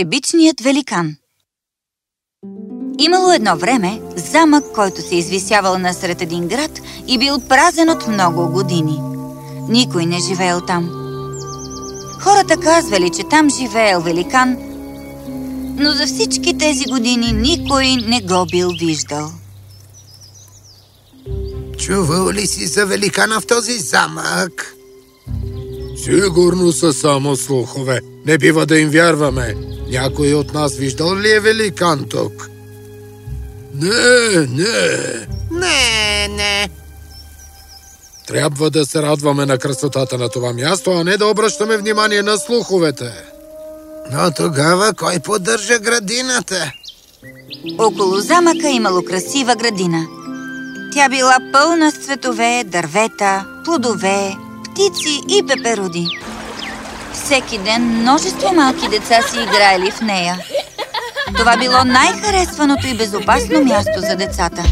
Всебичният великан Имало едно време замък, който се извисявал насред един град и бил празен от много години. Никой не живеел там. Хората казвали, че там живеел великан, но за всички тези години никой не го бил виждал. Чувал ли си за великана в този замък? Сигурно са само слухове. Не бива да им вярваме. Някой от нас виждал ли е великан тук? Не, не. Не, не. Трябва да се радваме на красотата на това място, а не да обръщаме внимание на слуховете. Но тогава кой поддържа градината? Около замъка имало красива градина. Тя била пълна с цветове, дървета, плодове, птици и пеперуди. Всеки ден множество малки деца си играели в нея. Това било най-харесваното и безопасно място за децата.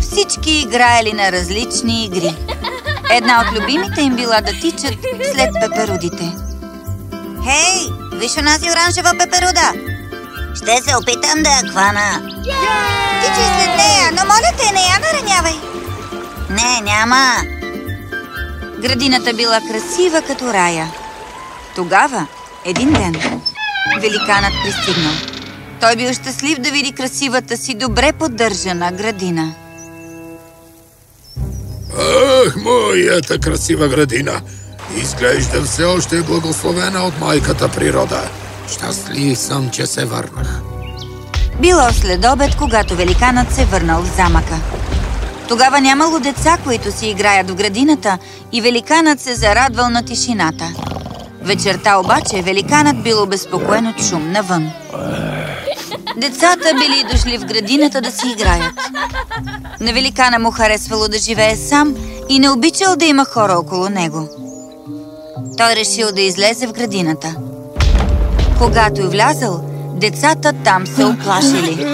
Всички играели на различни игри. Една от любимите им била да тичат след пеперудите. Хей, виж онази оранжева пеперуда! Ще се опитам да я хвана. Тичай след нея, но моля те, не я наранявай. Не, няма. Градината била красива като рая. Тогава, един ден, великанът пристигнал. Той бил щастлив да види красивата си, добре поддържана градина. Ах, моята красива градина! Изглежда все още е благословена от майката природа. Щастлив съм, че се върнах. Било след обед, когато великанът се върнал в замъка. Тогава нямало деца, които си играят в градината и великанът се зарадвал на тишината. Вечерта обаче великанът бил обезпокоен от шум навън. Децата били дошли в градината да си играят. На великана му харесвало да живее сам и не обичал да има хора около него. Той решил да излезе в градината. Когато е влязъл, децата там се оплашили.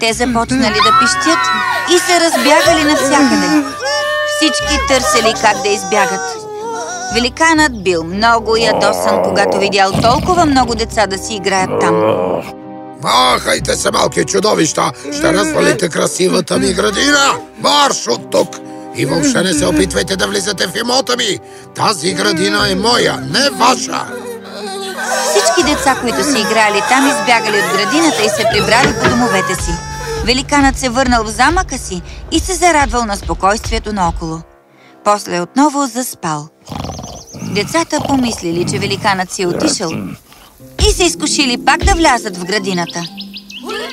Те започнали да пищят и се разбягали навсякъде. Всички търсили как да избягат. Великанът бил много ядосан, когато видял толкова много деца да си играят там. Махайте се, малки чудовища! Ще развалите красивата ми градина! Марш от тук! И въобще не се опитвайте да влизате в имота ми! Тази градина е моя, не ваша! Всички деца, които са играли там, избягали от градината и се прибрали по домовете си. Великанът се върнал в замъка си и се зарадвал на спокойствието наоколо. После отново заспал. Децата помислили, че великанът си е отишъл и се изкушили пак да влязат в градината.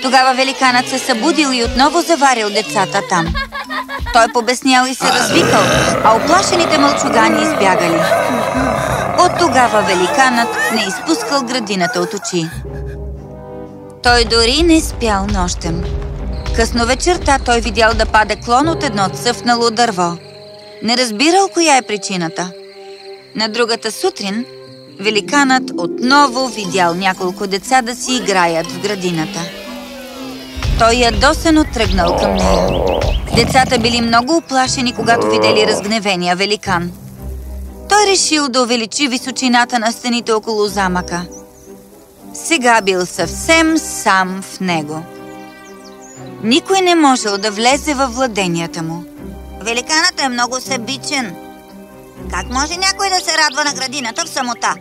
Тогава великанът се събудил и отново заварил децата там. Той побеснял и се развикал, а оплашените мълчугани избягали. От тогава великанът не изпускал градината от очи. Той дори не спял нощем. Късно вечерта той видял да пада клон от едно цъфнало дърво. Не разбирал коя е причината. На другата сутрин великанът отново видял няколко деца да си играят в градината. Той ядосено тръгнал към нея. Децата били много оплашени, когато видели разгневения великан. Той решил да увеличи височината на стените около замъка. Сега бил съвсем сам в него. Никой не можел да влезе във владенията му. Великанът е много себичен. Как може някой да се радва на градината в самота?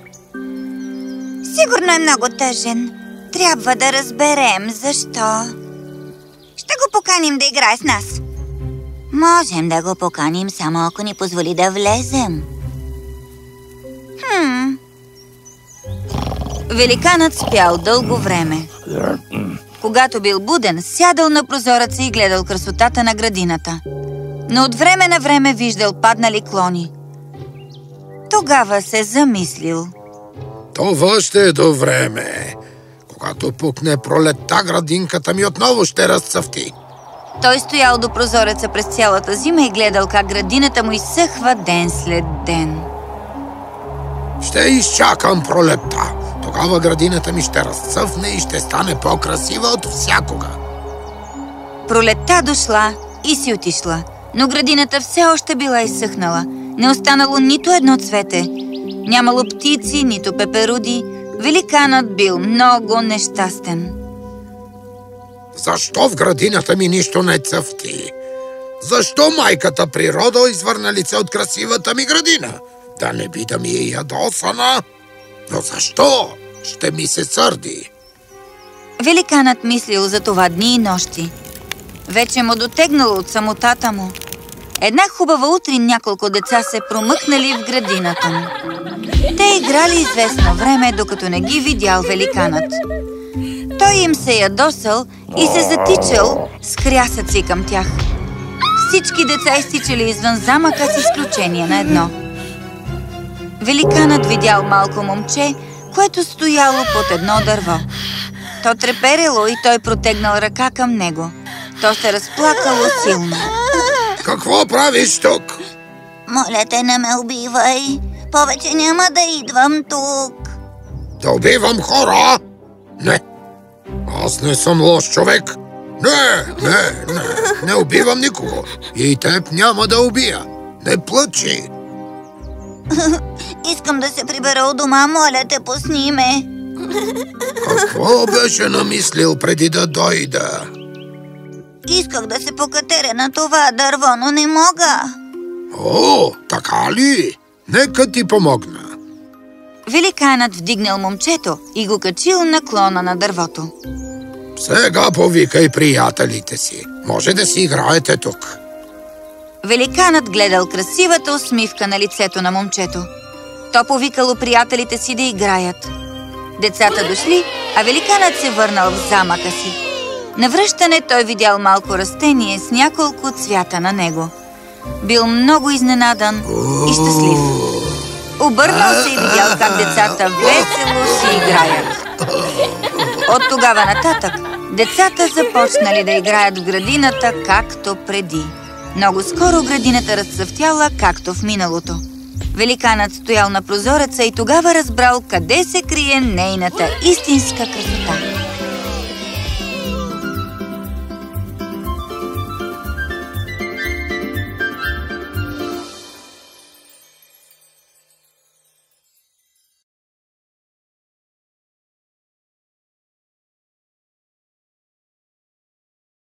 Сигурно е много тъжен. Трябва да разберем защо. Ще го поканим да играе с нас. Можем да го поканим, само ако ни позволи да влезем. Хм, Великанът спял дълго време. Когато бил буден, сядал на прозореца и гледал красотата на градината. Но от време на време виждал паднали клони. Тогава се замислил. Това ще е до време. Когато пукне пролетта, градинката ми отново ще разцъфти. Той стоял до прозореца през цялата зима и гледал как градината му изсъхва ден след ден. Ще изчакам пролетта. Тогава градината ми ще разцъфне и ще стане по-красива от всякога. Пролетта дошла и си отишла, но градината все още била изсъхнала. Не останало нито едно цвете. Нямало птици, нито пеперуди, Великанът бил много нещастен. Защо в градината ми нищо не цъфти? Защо майката природа извърна лице от красивата ми градина? Да не би да ми е ядосана? Но защо? Ще ми се сърди. Великанът мислил за това дни и нощи. Вече му дотегнало от самотата му. Една хубава утрин няколко деца се промъкнали в градината му. Те играли известно време, докато не ги видял великанът. Той им се ядосал и се затичал с хрясъци към тях. Всички деца изтичали извън замъка с изключение на едно. Великанът видял малко момче, което стояло под едно дърво. То треперело и той протегнал ръка към него. То се разплакало силно. Какво правиш тук? Моля те, не ме убивай. Повече няма да идвам тук. Да убивам хора? Не. Аз не съм лош човек. Не, не, не. Не убивам никого. И теб няма да убия. Не плачи. Искам да се прибера от дома, моля те, пусни ме. Какво беше намислил преди да дойда? Исках да се покатеря на това дърво, но не мога. О, така ли? Нека ти помогна. Великанът вдигнал момчето и го качил на клона на дървото. Сега повикай приятелите си. Може да си играете тук. Великанът гледал красивата усмивка на лицето на момчето. То повикало приятелите си да играят. Децата дошли, а великанът се върнал в замъка си. На връщане той видял малко растение с няколко цвята на него. Бил много изненадан и щастлив. Обърнал се и видял как децата весело си играят. От тогава нататък децата започнали да играят в градината както преди. Много скоро градината разцъфтяла както в миналото. Великанът стоял на прозореца и тогава разбрал къде се крие нейната истинска красота.